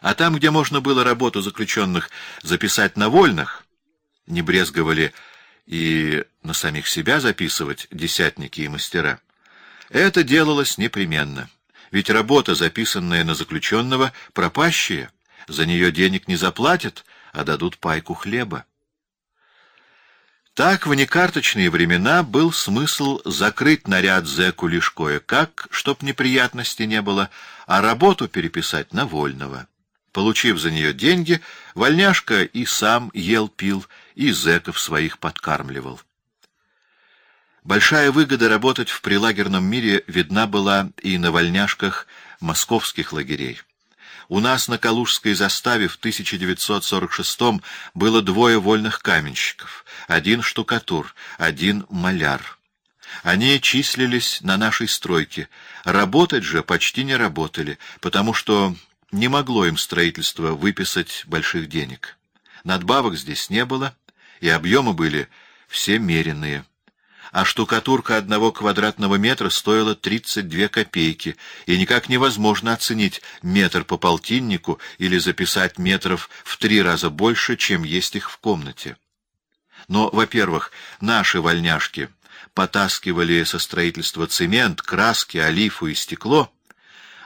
А там, где можно было работу заключенных записать на вольных, не брезговали и на самих себя записывать десятники и мастера, это делалось непременно. Ведь работа, записанная на заключенного, пропащая, за нее денег не заплатят, а дадут пайку хлеба. Так в некарточные времена был смысл закрыть наряд зэку лишь кое-как, чтоб неприятностей не было, а работу переписать на вольного. Получив за нее деньги, вольняшка и сам ел-пил, и зэков своих подкармливал. Большая выгода работать в прилагерном мире видна была и на вольняшках московских лагерей. У нас на Калужской заставе в 1946 было двое вольных каменщиков, один штукатур, один маляр. Они числились на нашей стройке, работать же почти не работали, потому что не могло им строительство выписать больших денег. Надбавок здесь не было, и объемы были все меренные. А штукатурка одного квадратного метра стоила 32 копейки, и никак невозможно оценить метр по полтиннику или записать метров в три раза больше, чем есть их в комнате. Но, во-первых, наши вольняшки потаскивали со строительства цемент, краски, олифу и стекло,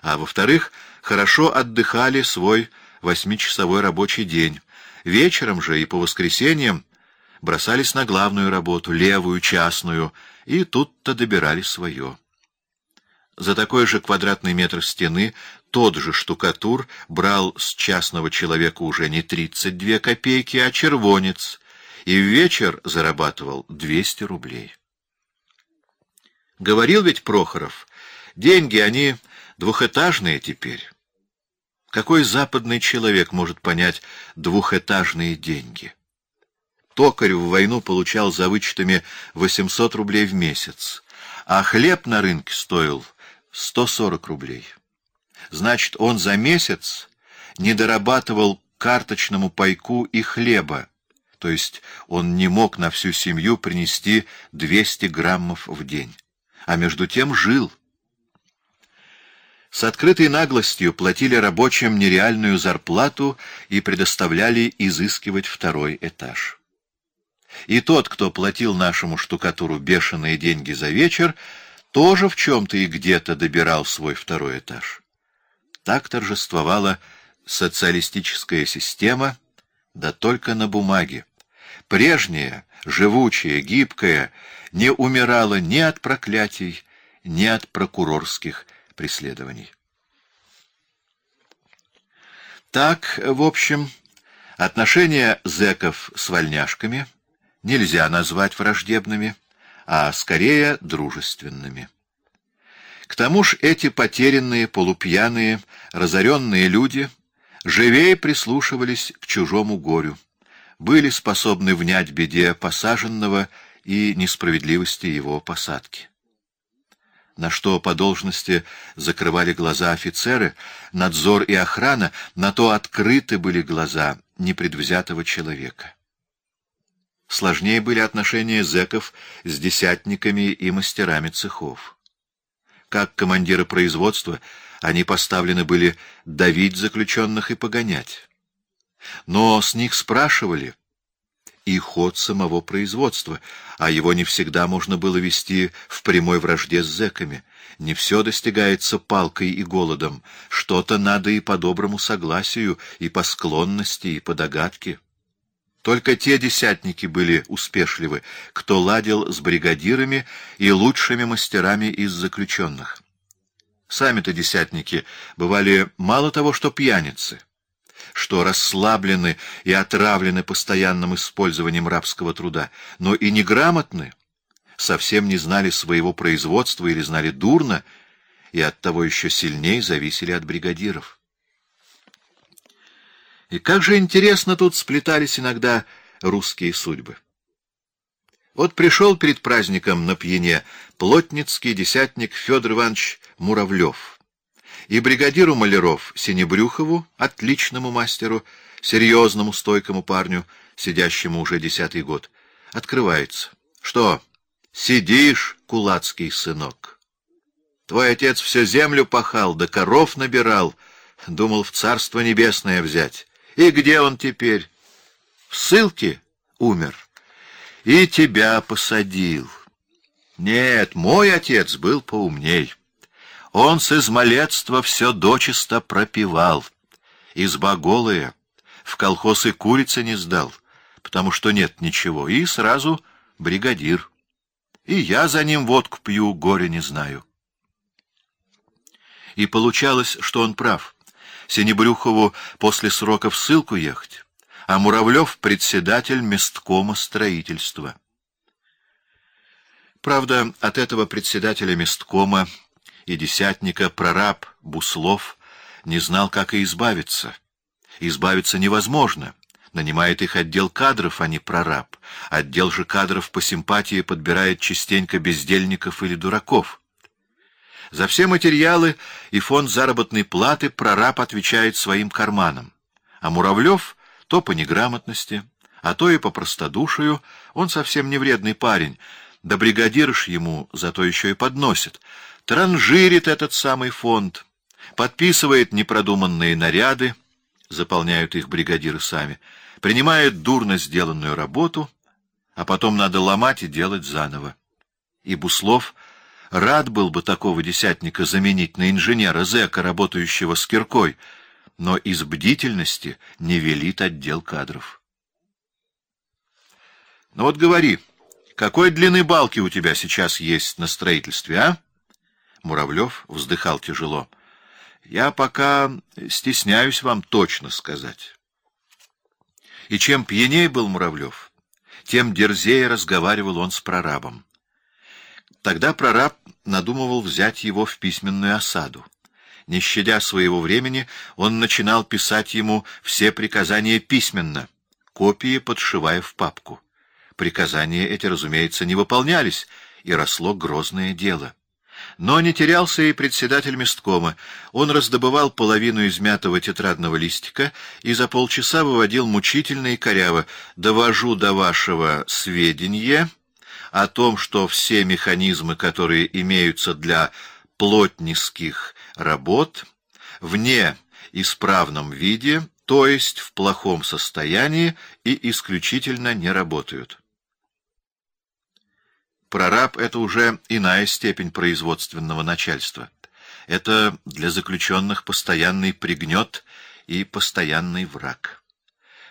а, во-вторых, хорошо отдыхали свой восьмичасовой рабочий день. Вечером же и по воскресеньям бросались на главную работу, левую, частную, и тут-то добирали свое. За такой же квадратный метр стены тот же штукатур брал с частного человека уже не 32 копейки, а червонец, и в вечер зарабатывал 200 рублей. Говорил ведь Прохоров, деньги они двухэтажные теперь. Какой западный человек может понять двухэтажные деньги? Токарь в войну получал за вычетами 800 рублей в месяц, а хлеб на рынке стоил 140 рублей. Значит, он за месяц не дорабатывал карточному пайку и хлеба, то есть он не мог на всю семью принести 200 граммов в день, а между тем жил. С открытой наглостью платили рабочим нереальную зарплату и предоставляли изыскивать второй этаж. И тот, кто платил нашему штукатуру бешеные деньги за вечер, тоже в чем-то и где-то добирал свой второй этаж. Так торжествовала социалистическая система, да только на бумаге. Прежняя, живучая, гибкая, не умирала ни от проклятий, ни от прокурорских преследований. Так, в общем, отношения зэков с вольняшками нельзя назвать враждебными, а скорее дружественными. К тому ж эти потерянные, полупьяные, разоренные люди живее прислушивались к чужому горю, были способны внять беде посаженного и несправедливости его посадки на что по должности закрывали глаза офицеры, надзор и охрана, на то открыты были глаза непредвзятого человека. Сложнее были отношения зэков с десятниками и мастерами цехов. Как командиры производства, они поставлены были давить заключенных и погонять. Но с них спрашивали — и ход самого производства, а его не всегда можно было вести в прямой вражде с зэками. Не все достигается палкой и голодом, что-то надо и по доброму согласию, и по склонности, и по догадке. Только те десятники были успешливы, кто ладил с бригадирами и лучшими мастерами из заключенных. Сами-то десятники бывали мало того, что пьяницы — что расслаблены и отравлены постоянным использованием рабского труда, но и неграмотны, совсем не знали своего производства или знали дурно, и оттого еще сильнее зависели от бригадиров. И как же интересно тут сплетались иногда русские судьбы. Вот пришел перед праздником на пьяне плотницкий десятник Федор Иванович Муравлев — и бригадиру Маляров Синебрюхову, отличному мастеру, серьезному стойкому парню, сидящему уже десятый год, открывается. Что, сидишь, кулацкий сынок? Твой отец всю землю пахал, да коров набирал, Думал в Царство Небесное взять. И где он теперь? В ссылке умер. И тебя посадил. Нет, мой отец был поумней. Он с измалетства все дочисто пропивал. Изба голая, в колхоз и курицы не сдал, потому что нет ничего, и сразу бригадир. И я за ним водку пью, горе не знаю. И получалось, что он прав. Синебрюхову после срока в ссылку ехать, а Муравлев — председатель месткома строительства. Правда, от этого председателя месткома и десятника прораб Буслов не знал, как и избавиться. Избавиться невозможно. Нанимает их отдел кадров, а не прораб. Отдел же кадров по симпатии подбирает частенько бездельников или дураков. За все материалы и фонд заработной платы прораб отвечает своим карманом. А Муравлев то по неграмотности, а то и по простодушию, он совсем не вредный парень, да бригадирш ему зато еще и подносит — транжирит этот самый фонд, подписывает непродуманные наряды, заполняют их бригадиры сами, принимает дурно сделанную работу, а потом надо ломать и делать заново. И Буслов рад был бы такого десятника заменить на инженера зэка, работающего с киркой, но из бдительности не велит отдел кадров. Ну вот говори, какой длины балки у тебя сейчас есть на строительстве, а? Муравлев вздыхал тяжело. Я пока стесняюсь вам точно сказать. И чем пьяней был Муравлев, тем дерзее разговаривал он с прорабом. Тогда прораб надумывал взять его в письменную осаду. Не щадя своего времени, он начинал писать ему все приказания письменно, копии подшивая в папку. Приказания эти, разумеется, не выполнялись, и росло грозное дело. Но не терялся и председатель месткома. Он раздобывал половину измятого тетрадного листика и за полчаса выводил мучительно и коряво «Довожу до вашего сведения о том, что все механизмы, которые имеются для плотницких работ, вне исправном виде, то есть в плохом состоянии и исключительно не работают». Прораб — это уже иная степень производственного начальства. Это для заключенных постоянный пригнет и постоянный враг.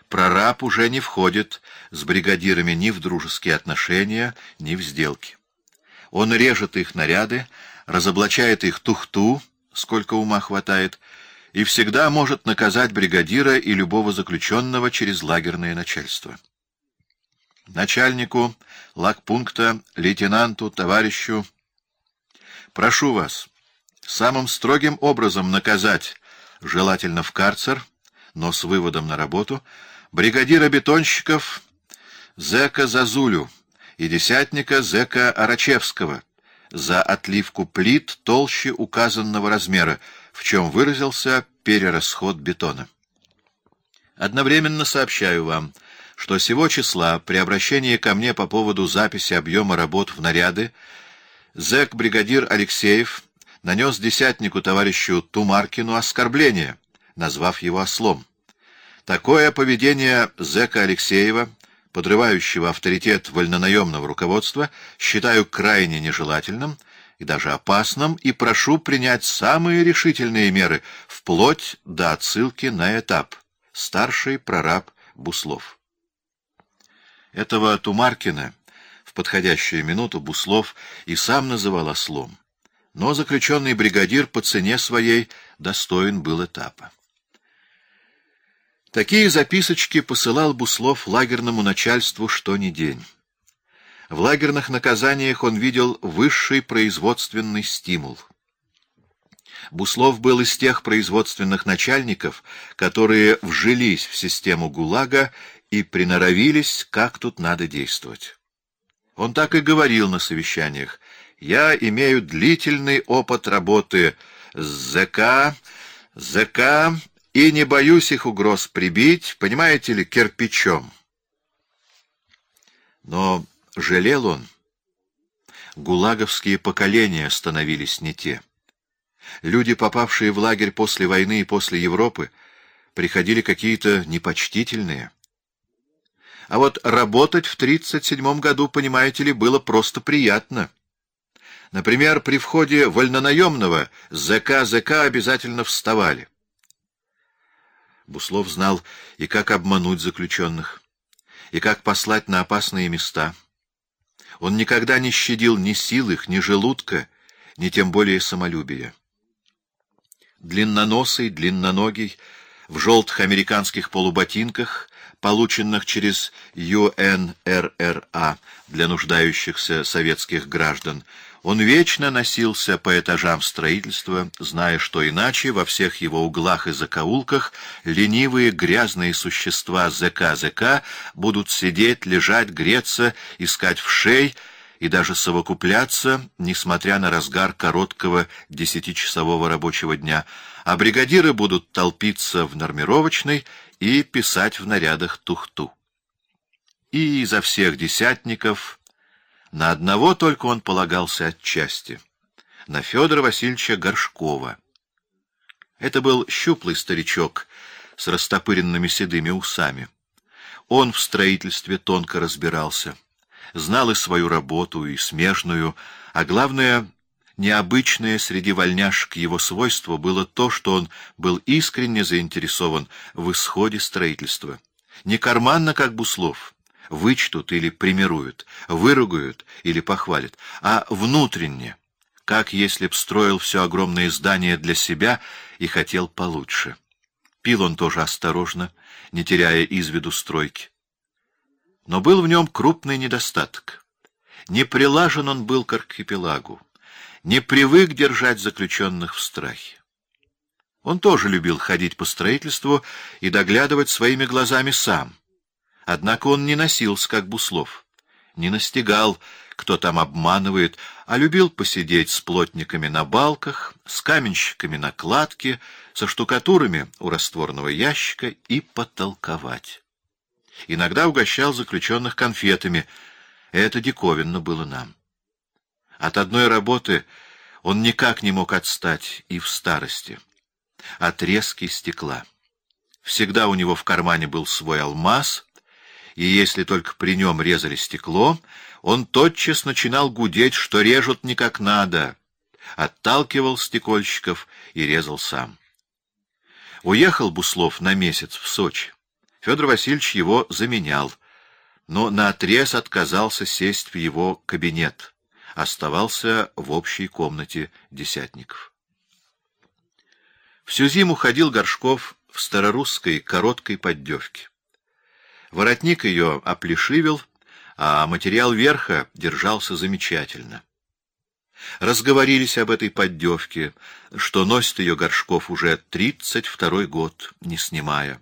Прораб уже не входит с бригадирами ни в дружеские отношения, ни в сделки. Он режет их наряды, разоблачает их тухту, сколько ума хватает, и всегда может наказать бригадира и любого заключенного через лагерное начальство начальнику лагпункта, лейтенанту, товарищу. Прошу вас самым строгим образом наказать, желательно в карцер, но с выводом на работу, бригадира бетонщиков Зека Зазулю и десятника Зека Арачевского за отливку плит толще указанного размера, в чем выразился перерасход бетона. Одновременно сообщаю вам, что сего числа при обращении ко мне по поводу записи объема работ в наряды зэк-бригадир Алексеев нанес десятнику товарищу Тумаркину оскорбление, назвав его ослом. Такое поведение зэка Алексеева, подрывающего авторитет вольнонаемного руководства, считаю крайне нежелательным и даже опасным, и прошу принять самые решительные меры, вплоть до отсылки на этап. Старший прораб Буслов. Этого Тумаркина в подходящую минуту Буслов и сам называл ослом. Но заключенный бригадир по цене своей достоин был этапа. Такие записочки посылал Буслов лагерному начальству что ни день. В лагерных наказаниях он видел высший производственный стимул. Буслов был из тех производственных начальников, которые вжились в систему ГУЛАГа и приноровились, как тут надо действовать. Он так и говорил на совещаниях. «Я имею длительный опыт работы с ЗК, ЗК, и не боюсь их угроз прибить, понимаете ли, кирпичом». Но жалел он. Гулаговские поколения становились не те. Люди, попавшие в лагерь после войны и после Европы, приходили какие-то непочтительные. А вот работать в 37 году, понимаете ли, было просто приятно. Например, при входе вольнонаемного ЗК-ЗК обязательно вставали. Буслов знал и как обмануть заключенных, и как послать на опасные места. Он никогда не щадил ни сил их, ни желудка, ни тем более самолюбия. Длинноносый, длинноногий, в желтых американских полуботинках, полученных через ЮНРРА для нуждающихся советских граждан, он вечно носился по этажам строительства, зная, что иначе во всех его углах и закоулках ленивые грязные существа ЗК-ЗК будут сидеть, лежать, греться, искать в шей и даже совокупляться, несмотря на разгар короткого десятичасового рабочего дня, а бригадиры будут толпиться в нормировочной и писать в нарядах тухту. И изо всех десятников на одного только он полагался отчасти — на Федора Васильевича Горшкова. Это был щуплый старичок с растопыренными седыми усами. Он в строительстве тонко разбирался, знал и свою работу, и смежную, а главное, необычное среди вольняшек его свойство было то, что он был искренне заинтересован в исходе строительства. Не карманно, как Буслов, вычтут или примируют, выругают или похвалят, а внутренне, как если б строил все огромное здание для себя и хотел получше. Пил он тоже осторожно, не теряя из виду стройки. Но был в нем крупный недостаток. Не прилажен он был к архипелагу, не привык держать заключенных в страхе. Он тоже любил ходить по строительству и доглядывать своими глазами сам — Однако он не носился, как Буслов, не настигал, кто там обманывает, а любил посидеть с плотниками на балках, с каменщиками на кладке, со штукатурами у растворного ящика и потолковать. Иногда угощал заключенных конфетами. Это диковинно было нам. От одной работы он никак не мог отстать и в старости. От резки стекла. Всегда у него в кармане был свой алмаз — и если только при нем резали стекло, он тотчас начинал гудеть, что режут не как надо, отталкивал стекольщиков и резал сам. Уехал Буслов на месяц в Сочи. Федор Васильевич его заменял, но наотрез отказался сесть в его кабинет, оставался в общей комнате десятников. Всю зиму ходил Горшков в старорусской короткой поддевке. Воротник ее оплешивел, а материал верха держался замечательно. Разговорились об этой поддевке, что носит ее Горшков уже тридцать второй год, не снимая.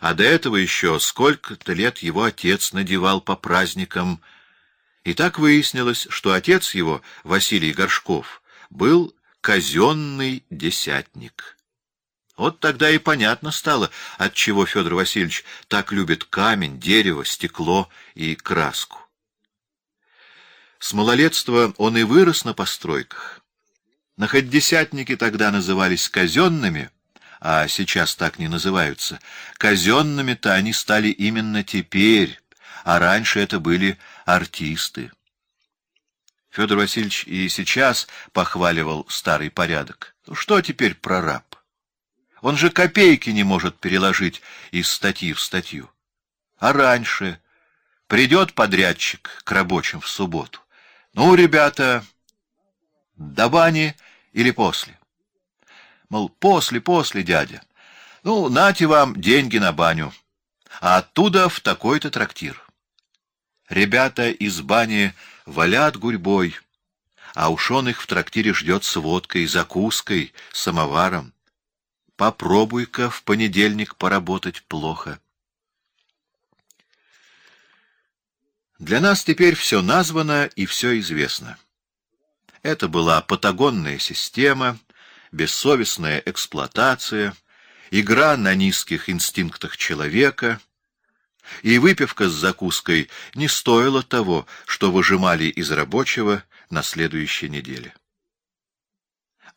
А до этого еще сколько-то лет его отец надевал по праздникам. И так выяснилось, что отец его, Василий Горшков, был казенный десятник. Вот тогда и понятно стало, отчего Федор Васильевич так любит камень, дерево, стекло и краску. С малолетства он и вырос на постройках. Но хоть десятники тогда назывались казенными, а сейчас так не называются, казенными-то они стали именно теперь, а раньше это были артисты. Федор Васильевич и сейчас похваливал старый порядок. Ну, что теперь прораб? Он же копейки не может переложить из статьи в статью. А раньше придет подрядчик к рабочим в субботу. Ну, ребята, до бани или после? Мол, после, после, дядя. Ну, нате вам деньги на баню. А оттуда в такой-то трактир. Ребята из бани валят гурьбой, а уж он их в трактире ждет с водкой, закуской, самоваром. Попробуй-ка в понедельник поработать плохо. Для нас теперь все названо и все известно. Это была патагонная система, бессовестная эксплуатация, игра на низких инстинктах человека, и выпивка с закуской не стоила того, что выжимали из рабочего на следующей неделе.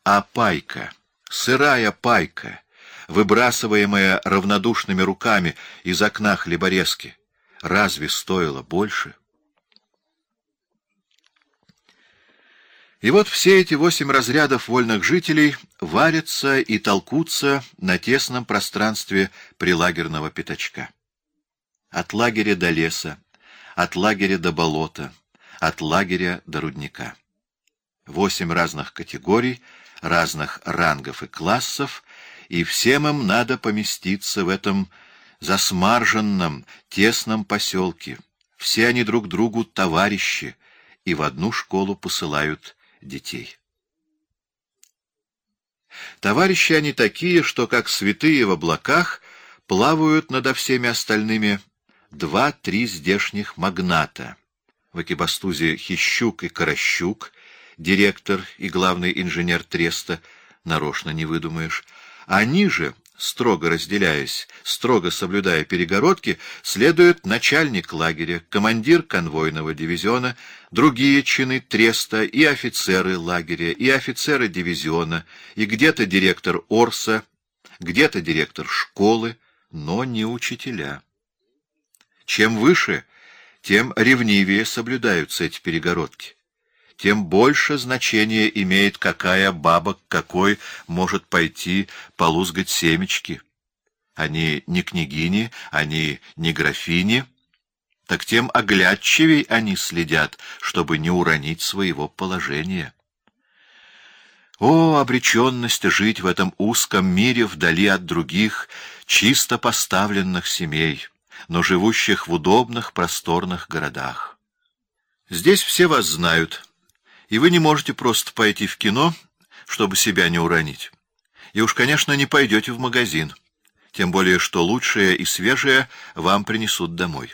А пайка, сырая пайка, выбрасываемая равнодушными руками из окна хлеборезки, разве стоила больше? И вот все эти восемь разрядов вольных жителей варятся и толкутся на тесном пространстве прилагерного пятачка. От лагеря до леса, от лагеря до болота, от лагеря до рудника. Восемь разных категорий, разных рангов и классов, и всем им надо поместиться в этом засмарженном, тесном поселке. Все они друг другу товарищи, и в одну школу посылают детей. Товарищи они такие, что, как святые в облаках, плавают надо всеми остальными два-три здешних магната. В Экибастузе Хищук и Корощук, директор и главный инженер Треста, нарочно не выдумаешь. Они же строго разделяясь, строго соблюдая перегородки, следует начальник лагеря, командир конвойного дивизиона, другие чины треста и офицеры лагеря, и офицеры дивизиона, и где-то директор Орса, где-то директор школы, но не учителя. Чем выше, тем ревнивее соблюдаются эти перегородки тем больше значения имеет, какая баба к какой может пойти полузгать семечки. Они не княгини, они не графини, так тем оглядчивей они следят, чтобы не уронить своего положения. О, обреченность жить в этом узком мире вдали от других, чисто поставленных семей, но живущих в удобных просторных городах. Здесь все вас знают, и вы не можете просто пойти в кино, чтобы себя не уронить. И уж, конечно, не пойдете в магазин, тем более что лучшее и свежее вам принесут домой.